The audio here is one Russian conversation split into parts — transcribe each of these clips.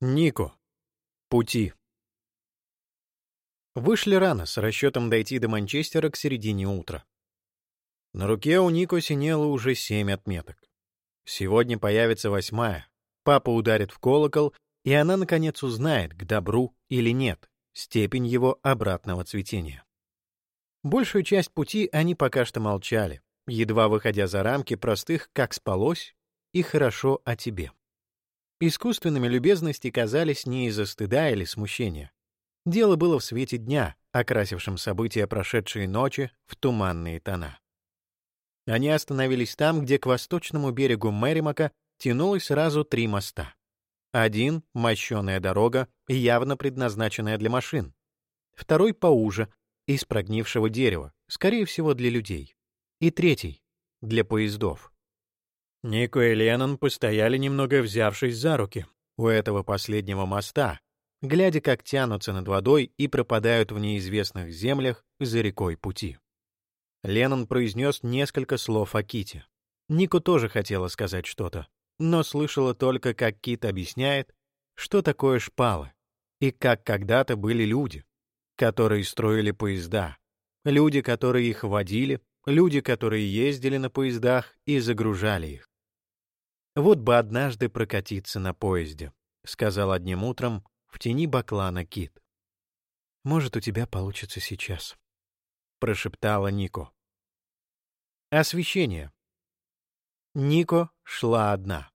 Нико. Пути. Вышли рано, с расчетом дойти до Манчестера к середине утра. На руке у Нико синело уже семь отметок. Сегодня появится восьмая. Папа ударит в колокол, и она, наконец, узнает, к добру или нет, степень его обратного цветения. Большую часть пути они пока что молчали, едва выходя за рамки простых «как спалось» и «хорошо о тебе». Искусственными любезности казались не из-за стыда или смущения. Дело было в свете дня, окрасившем события прошедшей ночи в туманные тона. Они остановились там, где к восточному берегу Мэримака тянулось сразу три моста. Один — мощеная дорога, явно предназначенная для машин. Второй — поуже, из прогнившего дерева, скорее всего, для людей. И третий — для поездов. Нико и Леннон постояли немного взявшись за руки у этого последнего моста, глядя, как тянутся над водой и пропадают в неизвестных землях за рекой пути. Леннон произнес несколько слов о Ките. Нико тоже хотела сказать что-то, но слышала только, как Кит объясняет, что такое шпалы, и как когда-то были люди, которые строили поезда, люди, которые их водили, люди, которые ездили на поездах и загружали их. «Вот бы однажды прокатиться на поезде», — сказал одним утром в тени баклана Кит. «Может, у тебя получится сейчас», — прошептала Нико. Освещение. Нико шла одна.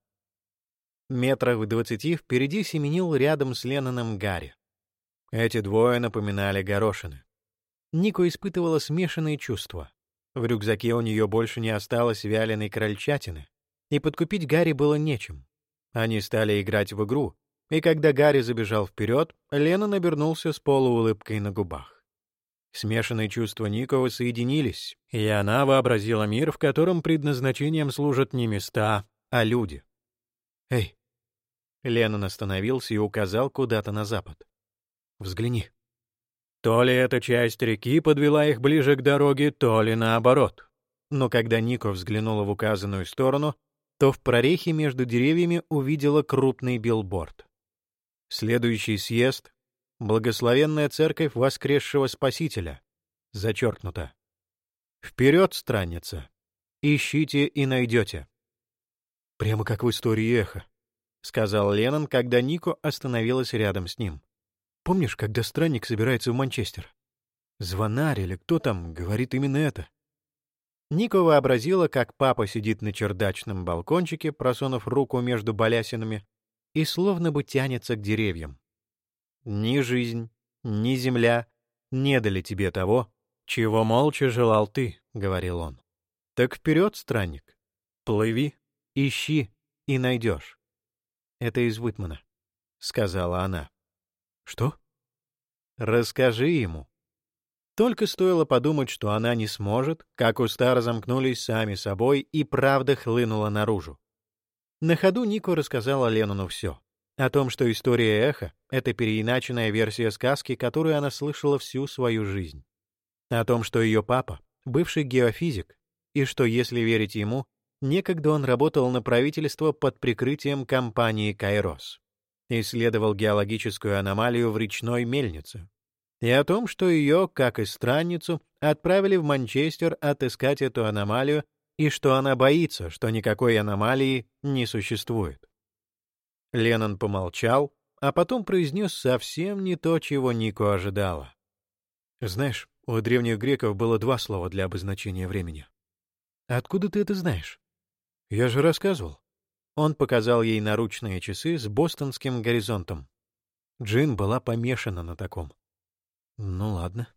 Метрах в двадцати впереди семенил рядом с Ленноном Гарри. Эти двое напоминали горошины. Нико испытывала смешанные чувства. В рюкзаке у нее больше не осталось вяленой крольчатины, и подкупить Гарри было нечем. Они стали играть в игру, и когда Гарри забежал вперед, Лена набернулся с полуулыбкой на губах. Смешанные чувства Никова соединились, и она вообразила мир, в котором предназначением служат не места, а люди. «Эй!» Леннон остановился и указал куда-то на запад. «Взгляни». То ли эта часть реки подвела их ближе к дороге, то ли наоборот. Но когда Нико взглянула в указанную сторону, то в прорехе между деревьями увидела крупный билборд. Следующий съезд — благословенная церковь воскресшего Спасителя. Зачеркнуто. Вперед, странница! Ищите и найдете. Прямо как в истории эхо, — сказал Леннон, когда Нико остановилась рядом с ним. Помнишь, когда странник собирается в Манчестер? Звонарь или кто там говорит именно это? Ника вообразила, как папа сидит на чердачном балкончике, просунув руку между балясинами, и словно бы тянется к деревьям. Ни жизнь, ни земля не дали тебе того, чего молча желал ты, — говорил он. Так вперед, странник, плыви, ищи и найдешь. Это из Витмана, — сказала она. Что? Расскажи ему. Только стоило подумать, что она не сможет, как уста разомкнулись сами собой, и правда хлынула наружу. На ходу Нико рассказала Леннону все. О том, что история эхо — это переиначенная версия сказки, которую она слышала всю свою жизнь. О том, что ее папа — бывший геофизик, и что, если верить ему, некогда он работал на правительство под прикрытием компании «Кайрос» исследовал геологическую аномалию в речной мельнице, и о том, что ее, как и странницу, отправили в Манчестер отыскать эту аномалию, и что она боится, что никакой аномалии не существует. Леннон помолчал, а потом произнес совсем не то, чего Нико ожидала. «Знаешь, у древних греков было два слова для обозначения времени. Откуда ты это знаешь? Я же рассказывал. Он показал ей наручные часы с бостонским горизонтом. Джин была помешана на таком. Ну ладно.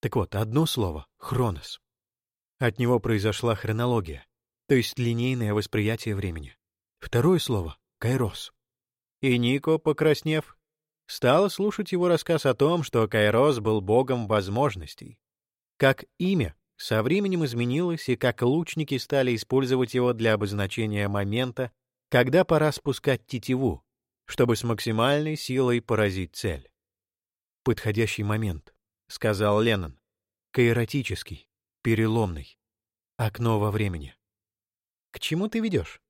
Так вот, одно слово — хронос. От него произошла хронология, то есть линейное восприятие времени. Второе слово — кайрос. И Нико, покраснев, стала слушать его рассказ о том, что кайрос был богом возможностей. Как имя со временем изменилось, и как лучники стали использовать его для обозначения момента, когда пора спускать тетиву, чтобы с максимальной силой поразить цель. «Подходящий момент», — сказал Леннон. «Каэротический, переломный. Окно во времени». «К чему ты ведешь?»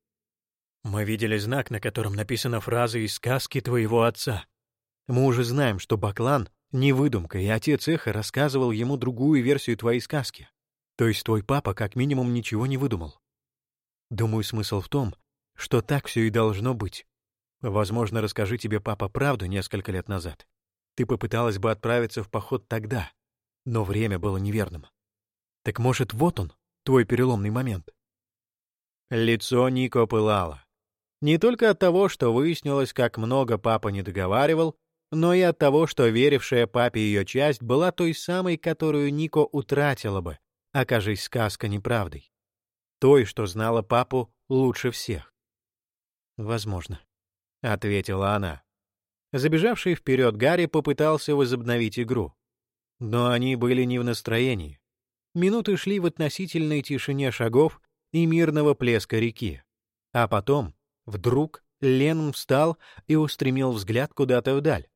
Мы видели знак, на котором написана фраза из сказки твоего отца. Мы уже знаем, что Баклан — не выдумка, и отец Эхо рассказывал ему другую версию твоей сказки. То есть твой папа как минимум ничего не выдумал. Думаю, смысл в том, что так все и должно быть. Возможно, расскажи тебе папа правду несколько лет назад. Ты попыталась бы отправиться в поход тогда, но время было неверным. Так может, вот он, твой переломный момент? Лицо Нико пылало. Не только от того, что выяснилось, как много папа не договаривал, но и от того, что верившая папе ее часть была той самой, которую Нико утратила бы, окажись сказка неправдой. Той, что знала папу лучше всех. «Возможно», — ответила она. Забежавший вперед Гарри попытался возобновить игру. Но они были не в настроении. Минуты шли в относительной тишине шагов и мирного плеска реки. А потом, вдруг, Лен встал и устремил взгляд куда-то вдаль.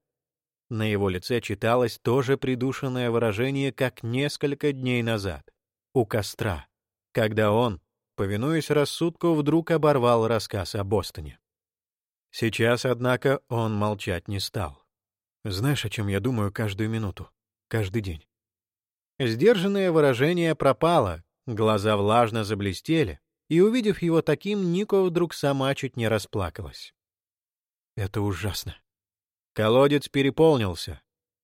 На его лице читалось то же придушенное выражение, как несколько дней назад, у костра, когда он, повинуясь рассудку, вдруг оборвал рассказ о Бостоне. Сейчас, однако, он молчать не стал. Знаешь, о чем я думаю каждую минуту, каждый день? Сдержанное выражение пропало, глаза влажно заблестели, и, увидев его таким, Нико вдруг сама чуть не расплакалась. Это ужасно. Колодец переполнился,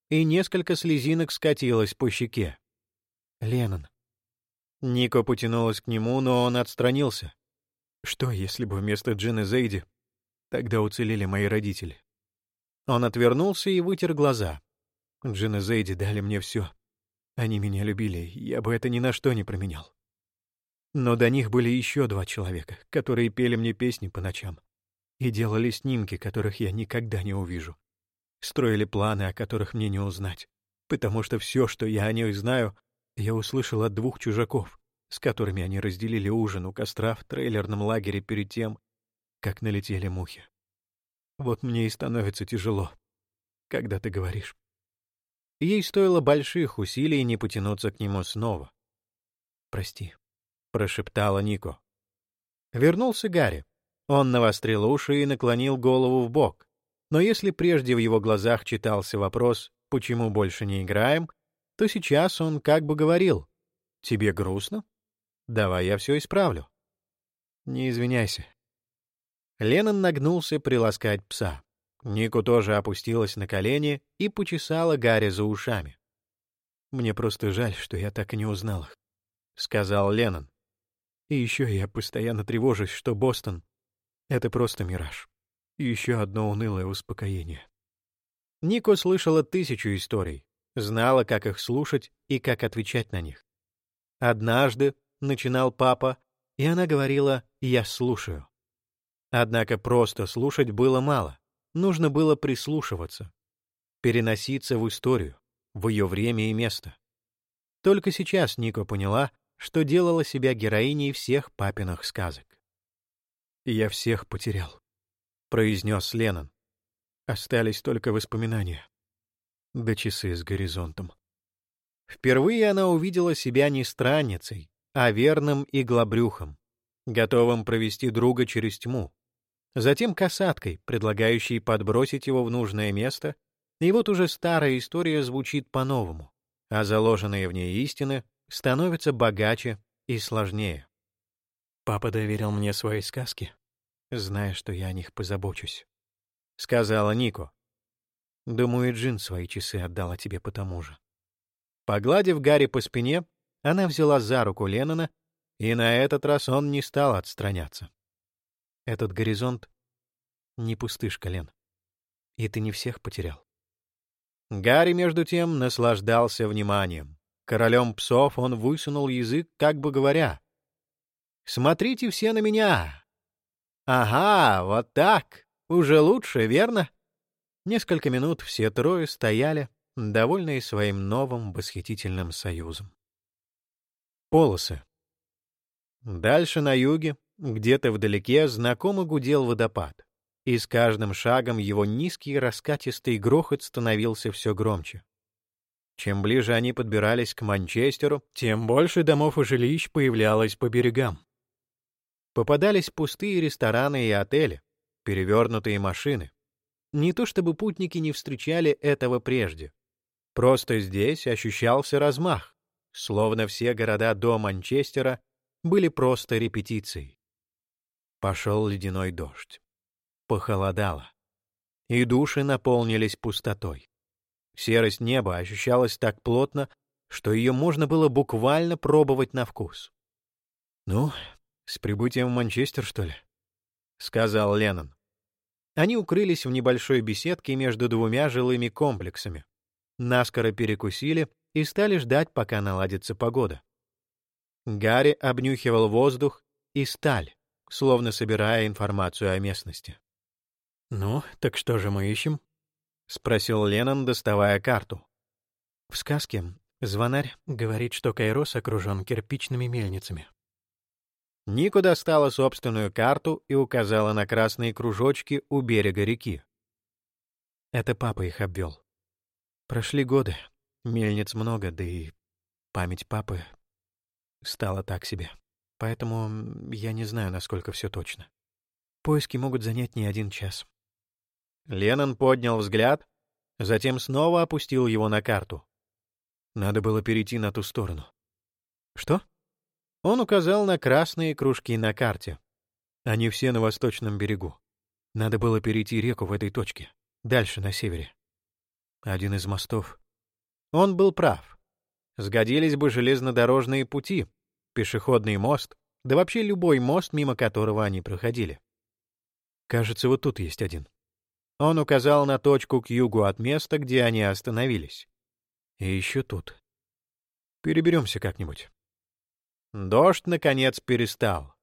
и несколько слезинок скатилось по щеке. Леннон. Нико потянулась к нему, но он отстранился. Что, если бы вместо Джины Зейди Тогда уцелели мои родители. Он отвернулся и вытер глаза. Джин и Зейди дали мне все. Они меня любили, я бы это ни на что не променял. Но до них были еще два человека, которые пели мне песни по ночам и делали снимки, которых я никогда не увижу. Строили планы, о которых мне не узнать, потому что все, что я о них знаю, я услышал от двух чужаков, с которыми они разделили ужин у костра в трейлерном лагере перед тем, как налетели мухи. Вот мне и становится тяжело, когда ты говоришь. Ей стоило больших усилий не потянуться к нему снова. «Прости», — прошептала Нико. Вернулся Гарри. Он навострил уши и наклонил голову в бок. Но если прежде в его глазах читался вопрос «почему больше не играем?», то сейчас он как бы говорил «тебе грустно? Давай я все исправлю». «Не извиняйся, Леннон нагнулся приласкать пса. Нику тоже опустилась на колени и почесала Гарри за ушами. «Мне просто жаль, что я так и не узнал их», — сказал Леннон. «И еще я постоянно тревожусь, что Бостон — это просто мираж. И еще одно унылое успокоение». Нико слышала тысячу историй, знала, как их слушать и как отвечать на них. «Однажды», — начинал папа, и она говорила «я слушаю». Однако просто слушать было мало. Нужно было прислушиваться, переноситься в историю, в ее время и место. Только сейчас Ника поняла, что делала себя героиней всех папиных сказок. «Я всех потерял», — произнес Леннон. Остались только воспоминания. Да часы с горизонтом. Впервые она увидела себя не странницей, а верным иглобрюхом, готовым провести друга через тьму, затем касаткой, предлагающей подбросить его в нужное место, и вот уже старая история звучит по-новому, а заложенные в ней истины становятся богаче и сложнее. «Папа доверил мне свои сказки, зная, что я о них позабочусь», — сказала Нико. «Думаю, Джин свои часы отдала тебе потому же». Погладив Гарри по спине, она взяла за руку Леннона, и на этот раз он не стал отстраняться. Этот горизонт не пустышка, Лен. И ты не всех потерял. Гарри, между тем, наслаждался вниманием. Королем псов он высунул язык, как бы говоря. «Смотрите все на меня!» «Ага, вот так! Уже лучше, верно?» Несколько минут все трое стояли, довольные своим новым восхитительным союзом. Полосы. Дальше на юге где-то вдалеке знакомо гудел водопад, и с каждым шагом его низкий раскатистый грохот становился все громче. Чем ближе они подбирались к Манчестеру, тем больше домов и жилищ появлялось по берегам. Попадались пустые рестораны и отели, перевернутые машины. Не то чтобы путники не встречали этого прежде. Просто здесь ощущался размах, словно все города до Манчестера были просто репетицией. Пошел ледяной дождь. Похолодало. И души наполнились пустотой. Серость неба ощущалась так плотно, что ее можно было буквально пробовать на вкус. «Ну, с прибытием в Манчестер, что ли?» — сказал Леннон. Они укрылись в небольшой беседке между двумя жилыми комплексами, наскоро перекусили и стали ждать, пока наладится погода. Гарри обнюхивал воздух и сталь, словно собирая информацию о местности. «Ну, так что же мы ищем?» — спросил Леннон, доставая карту. В сказке звонарь говорит, что Кайрос окружен кирпичными мельницами. Нико достала собственную карту и указала на красные кружочки у берега реки. Это папа их обвел. Прошли годы, мельниц много, да и память папы стала так себе. Поэтому я не знаю, насколько все точно. Поиски могут занять не один час. Леннон поднял взгляд, затем снова опустил его на карту. Надо было перейти на ту сторону. Что? Он указал на красные кружки на карте. Они все на восточном берегу. Надо было перейти реку в этой точке, дальше, на севере. Один из мостов. Он был прав. Сгодились бы железнодорожные пути, пешеходный мост, да вообще любой мост, мимо которого они проходили. Кажется, вот тут есть один. Он указал на точку к югу от места, где они остановились. И еще тут. Переберемся как-нибудь. Дождь, наконец, перестал.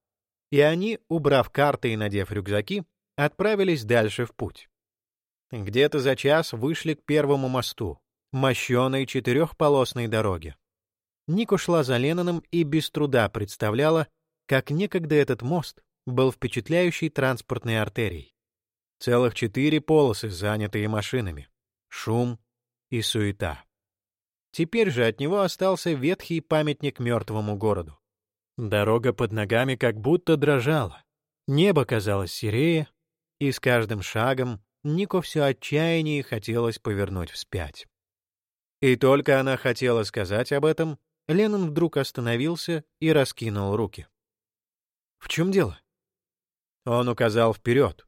И они, убрав карты и надев рюкзаки, отправились дальше в путь. Где-то за час вышли к первому мосту, мощеной четырехполосной дороге. Нико шла за Ленноном и без труда представляла, как некогда этот мост был впечатляющей транспортной артерией. Целых четыре полосы, занятые машинами, шум и суета. Теперь же от него остался ветхий памятник мертвому городу. Дорога под ногами как будто дрожала. Небо казалось серее, и с каждым шагом Нико все отчаяние хотелось повернуть вспять. И только она хотела сказать об этом, Леннон вдруг остановился и раскинул руки. «В чем дело?» Он указал вперед,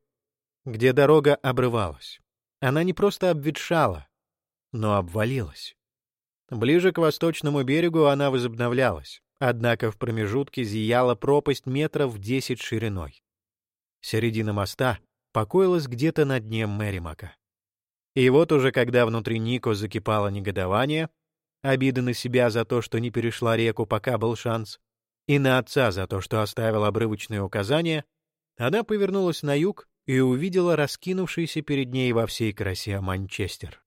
где дорога обрывалась. Она не просто обветшала, но обвалилась. Ближе к восточному берегу она возобновлялась, однако в промежутке зияла пропасть метров десять шириной. Середина моста покоилась где-то на дне Мэримака. И вот уже когда внутри Нико закипало негодование, обида на себя за то, что не перешла реку, пока был шанс, и на отца за то, что оставил обрывочные указания, она повернулась на юг и увидела раскинувшийся перед ней во всей красе Манчестер.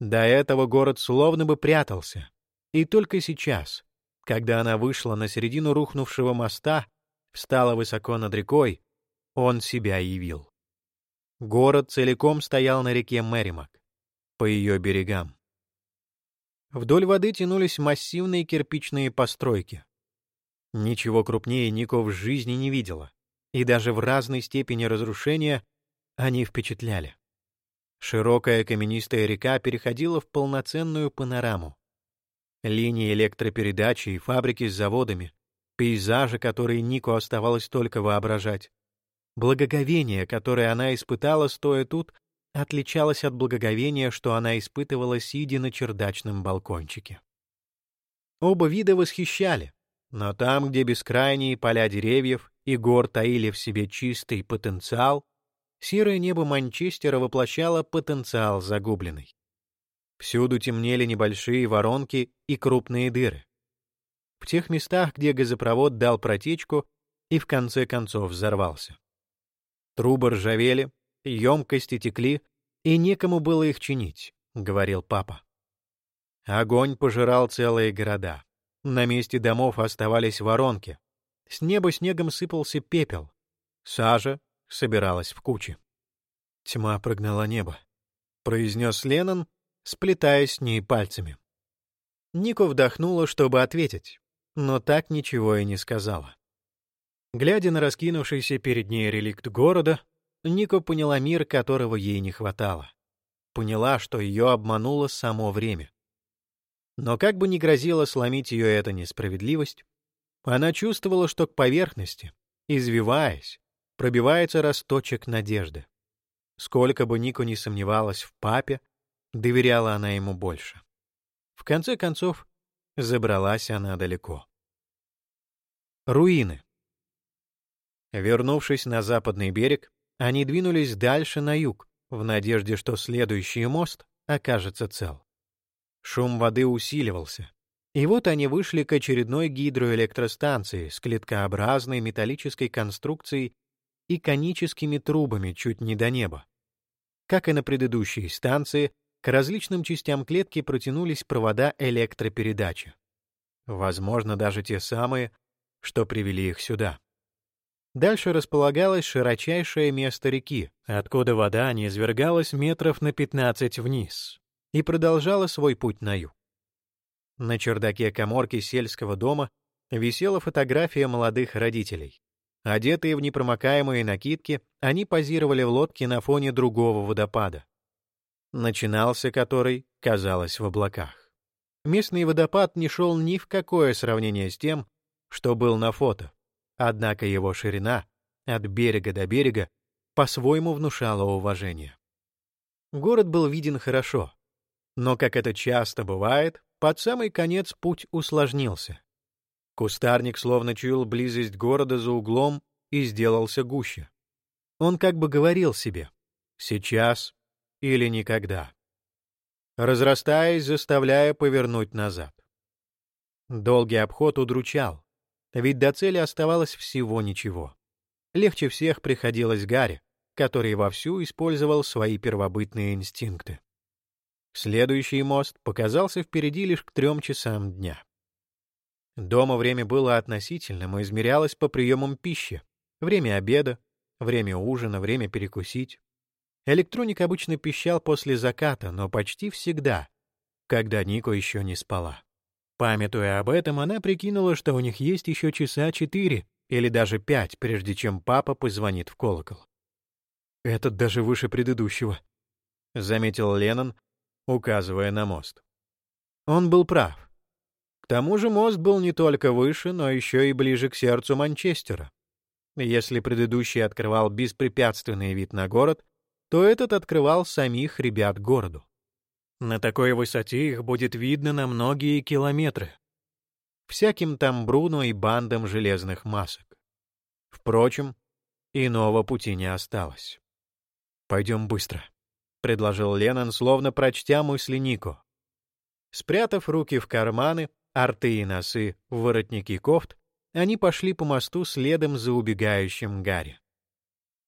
До этого город словно бы прятался, и только сейчас, когда она вышла на середину рухнувшего моста, встала высоко над рекой, он себя явил. Город целиком стоял на реке Мэримак, по ее берегам. Вдоль воды тянулись массивные кирпичные постройки. Ничего крупнее Нико в жизни не видела, и даже в разной степени разрушения они впечатляли. Широкая каменистая река переходила в полноценную панораму. Линии электропередачи и фабрики с заводами, пейзажи, которые Нико оставалось только воображать, Благоговение, которое она испытала, стоя тут, отличалось от благоговения, что она испытывала, сидя на чердачном балкончике. Оба вида восхищали, но там, где бескрайние поля деревьев и гор таили в себе чистый потенциал, серое небо Манчестера воплощало потенциал загубленный. Всюду темнели небольшие воронки и крупные дыры. В тех местах, где газопровод дал протечку и в конце концов взорвался. Трубы ржавели, емкости текли, и некому было их чинить, — говорил папа. Огонь пожирал целые города. На месте домов оставались воронки. С неба снегом сыпался пепел. Сажа собиралась в кучи. Тьма прогнала небо, — произнес Леннон, сплетаясь с ней пальцами. Нико вдохнула, чтобы ответить, но так ничего и не сказала. Глядя на раскинувшийся перед ней реликт города, Нико поняла мир, которого ей не хватало. Поняла, что ее обмануло само время. Но как бы ни грозило сломить ее эта несправедливость, она чувствовала, что к поверхности, извиваясь, пробивается росточек надежды. Сколько бы Нико не сомневалась в папе, доверяла она ему больше. В конце концов, забралась она далеко. Руины. Вернувшись на западный берег, они двинулись дальше на юг, в надежде, что следующий мост окажется цел. Шум воды усиливался, и вот они вышли к очередной гидроэлектростанции с клеткообразной металлической конструкцией и коническими трубами чуть не до неба. Как и на предыдущей станции, к различным частям клетки протянулись провода электропередачи. Возможно, даже те самые, что привели их сюда. Дальше располагалось широчайшее место реки, откуда вода не извергалась метров на 15 вниз и продолжала свой путь на юг. На чердаке коморки сельского дома висела фотография молодых родителей. Одетые в непромокаемые накидки, они позировали в лодке на фоне другого водопада. Начинался который, казалось, в облаках. Местный водопад не шел ни в какое сравнение с тем, что был на фото. Однако его ширина, от берега до берега, по-своему внушала уважение. Город был виден хорошо, но, как это часто бывает, под самый конец путь усложнился. Кустарник словно чуял близость города за углом и сделался гуще. Он как бы говорил себе «сейчас или никогда», разрастаясь, заставляя повернуть назад. Долгий обход удручал, ведь до цели оставалось всего ничего. Легче всех приходилось Гарри, который вовсю использовал свои первобытные инстинкты. Следующий мост показался впереди лишь к трем часам дня. Дома время было относительным и измерялось по приемам пищи. Время обеда, время ужина, время перекусить. Электроник обычно пищал после заката, но почти всегда, когда Нико еще не спала. Памятуя об этом, она прикинула, что у них есть еще часа четыре или даже пять, прежде чем папа позвонит в колокол. «Этот даже выше предыдущего», — заметил Леннон, указывая на мост. Он был прав. К тому же мост был не только выше, но еще и ближе к сердцу Манчестера. Если предыдущий открывал беспрепятственный вид на город, то этот открывал самих ребят городу. На такой высоте их будет видно на многие километры. Всяким там Бруно и бандам железных масок. Впрочем, иного пути не осталось. «Пойдем быстро», — предложил Леннон, словно прочтя мысли Нико. Спрятав руки в карманы, арты и носы воротники кофт, они пошли по мосту следом за убегающим Гарри.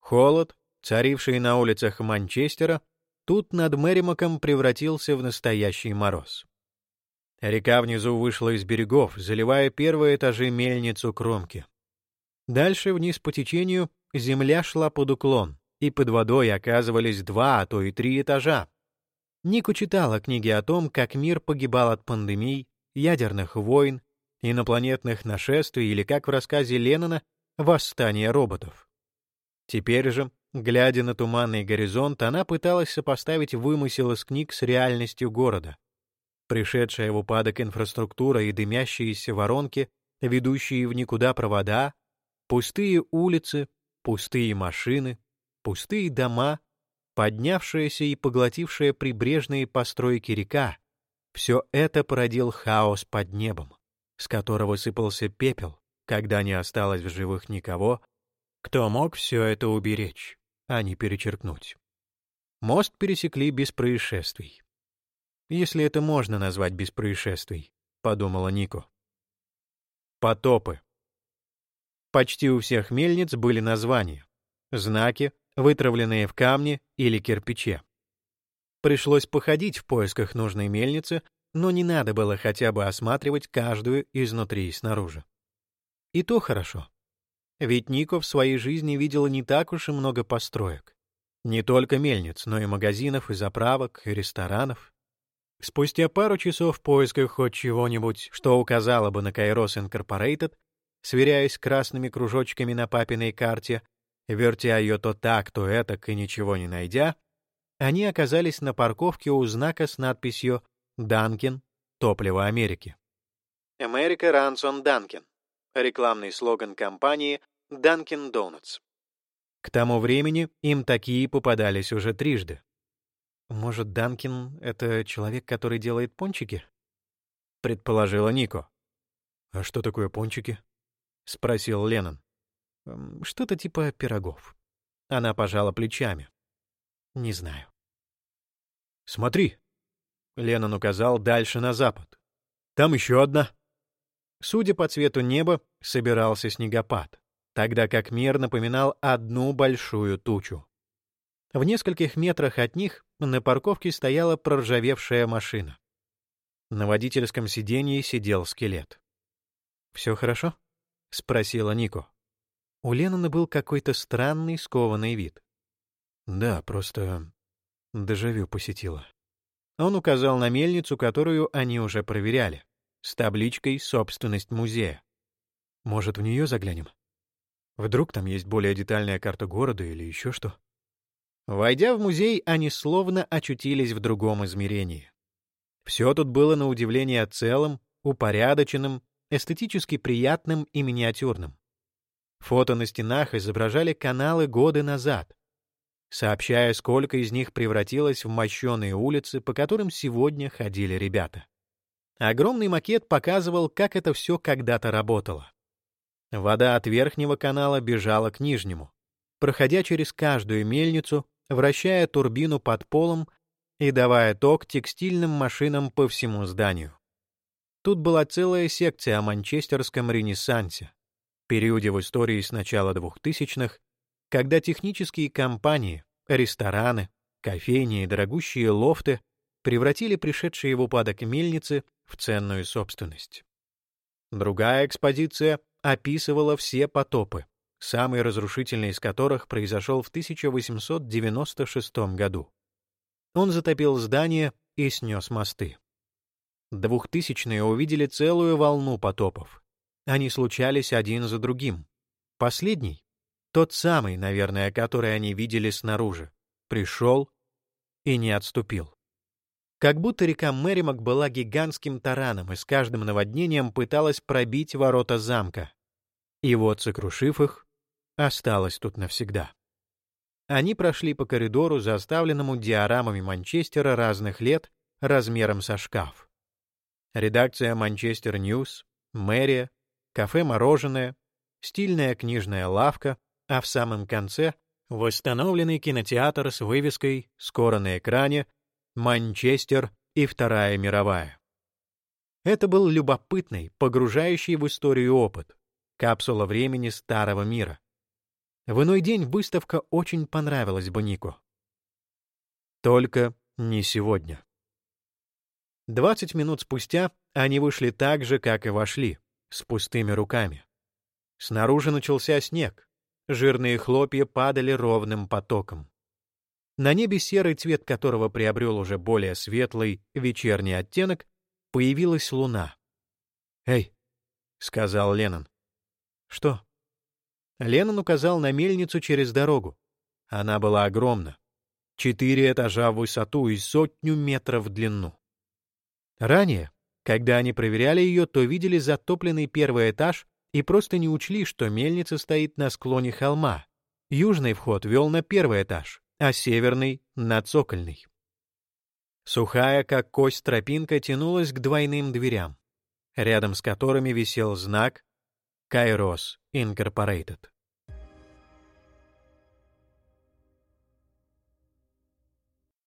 Холод, царивший на улицах Манчестера, тут над Мэримаком превратился в настоящий мороз. Река внизу вышла из берегов, заливая первые этажи мельницу кромки. Дальше вниз по течению земля шла под уклон, и под водой оказывались два, а то и три этажа. Нику читала книги о том, как мир погибал от пандемий, ядерных войн, инопланетных нашествий или, как в рассказе Леннона, «Восстание роботов». Теперь же, глядя на туманный горизонт, она пыталась сопоставить вымысел из книг с реальностью города. Пришедшая в упадок инфраструктура и дымящиеся воронки, ведущие в никуда провода, пустые улицы, пустые машины, пустые дома, поднявшаяся и поглотившая прибрежные постройки река, все это породил хаос под небом, с которого сыпался пепел, когда не осталось в живых никого, кто мог все это уберечь, а не перечеркнуть. Мост пересекли без происшествий. Если это можно назвать без происшествий, подумала Нико. Потопы. Почти у всех мельниц были названия, знаки, вытравленные в камне или кирпиче. Пришлось походить в поисках нужной мельницы, но не надо было хотя бы осматривать каждую изнутри и снаружи. И то хорошо. Ведь Нико в своей жизни видела не так уж и много построек. Не только мельниц, но и магазинов, и заправок, и ресторанов. Спустя пару часов в поисках хоть чего-нибудь, что указало бы на Кайрос Инкорпорейтед, сверяясь красными кружочками на папиной карте, вертя ее то так, то этак и ничего не найдя, они оказались на парковке у знака с надписью «Данкин. Топливо Америки». Runs on Dunkin. Рекламный слоган компании Dunkin' Donuts. К тому времени им такие попадались уже трижды. «Может, Данкин — это человек, который делает пончики?» — предположила Нико. «А что такое пончики?» — спросил Леннон. «Что-то типа пирогов». Она пожала плечами. «Не знаю». «Смотри!» — Леннон указал дальше на запад. «Там еще одна». Судя по цвету неба, собирался снегопад, тогда как мир напоминал одну большую тучу. В нескольких метрах от них на парковке стояла проржавевшая машина. На водительском сиденье сидел скелет. «Все хорошо?» — спросила Нико. У Леннона был какой-то странный, скованный вид. «Да, просто дежавю посетила». Он указал на мельницу, которую они уже проверяли, с табличкой «Собственность музея». «Может, в нее заглянем? Вдруг там есть более детальная карта города или еще что?» Войдя в музей, они словно очутились в другом измерении. Все тут было на удивление целым, упорядоченным, эстетически приятным и миниатюрным. Фото на стенах изображали каналы годы назад, сообщая, сколько из них превратилось в мощеные улицы, по которым сегодня ходили ребята. Огромный макет показывал, как это все когда-то работало. Вода от верхнего канала бежала к нижнему. Проходя через каждую мельницу, вращая турбину под полом и давая ток текстильным машинам по всему зданию. Тут была целая секция о манчестерском ренессансе, периоде в истории с начала 2000-х, когда технические компании, рестораны, кофейни и дорогущие лофты превратили пришедшие в упадок мельницы в ценную собственность. Другая экспозиция описывала все потопы, самый разрушительный из которых произошел в 1896 году. Он затопил здание и снес мосты. Двухтысячные увидели целую волну потопов. Они случались один за другим. Последний, тот самый, наверное, который они видели снаружи, пришел и не отступил. Как будто река Мэримак была гигантским тараном и с каждым наводнением пыталась пробить ворота замка. И вот, сокрушив их, осталась тут навсегда. Они прошли по коридору, заставленному диорамами Манчестера разных лет, размером со шкаф. Редакция «Манчестер Ньюс», мэрия, кафе-мороженое, стильная книжная лавка, а в самом конце — восстановленный кинотеатр с вывеской «Скоро на экране», «Манчестер» и «Вторая мировая». Это был любопытный, погружающий в историю опыт, капсула времени старого мира. В иной день выставка очень понравилась бы Нику. Только не сегодня. Двадцать минут спустя они вышли так же, как и вошли, с пустыми руками. Снаружи начался снег. Жирные хлопья падали ровным потоком. На небе серый цвет которого приобрел уже более светлый вечерний оттенок, появилась луна. «Эй!» — сказал Леннон. «Что?» Леннон указал на мельницу через дорогу. Она была огромна. Четыре этажа в высоту и сотню метров в длину. Ранее, когда они проверяли ее, то видели затопленный первый этаж и просто не учли, что мельница стоит на склоне холма. Южный вход вел на первый этаж, а северный — на цокольный. Сухая, как кость, тропинка тянулась к двойным дверям, рядом с которыми висел знак Kairos Incorporated.